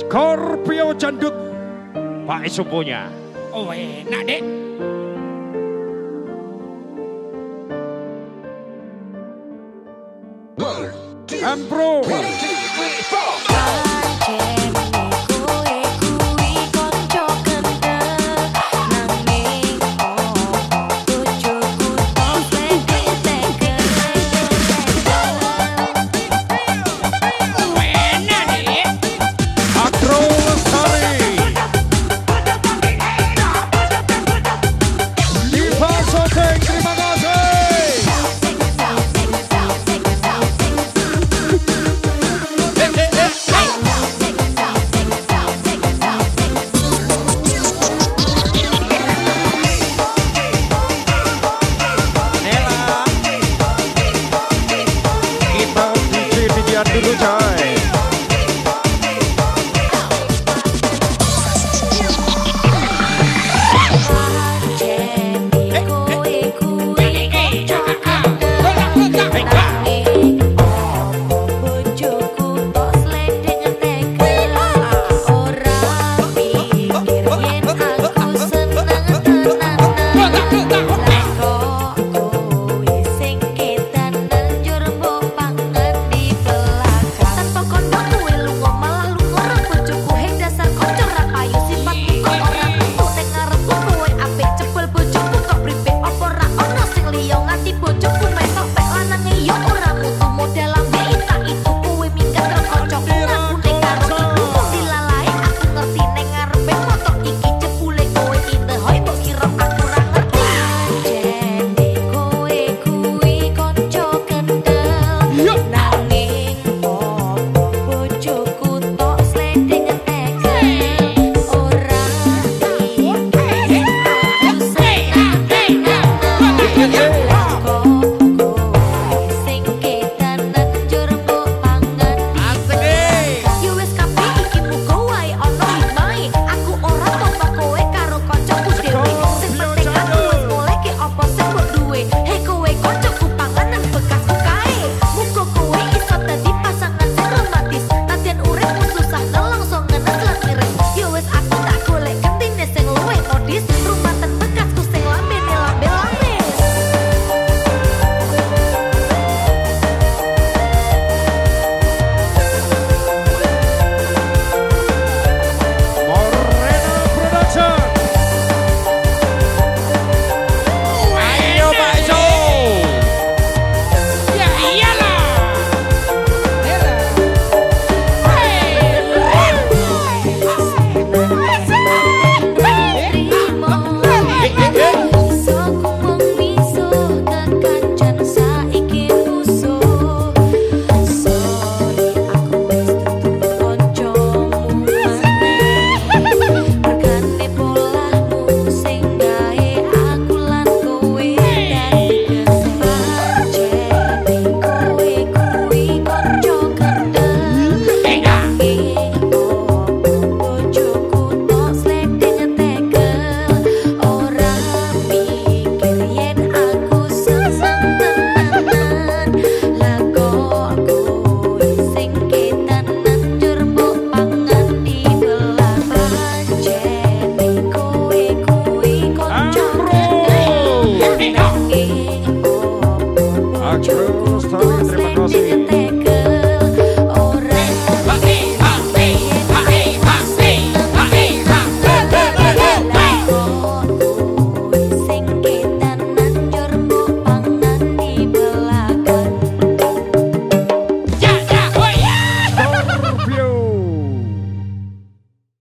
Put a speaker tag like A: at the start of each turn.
A: Scorpio Jandut. Pak Supunya.
B: Oh enak dek.
A: Ampro.
C: One, two. yeah.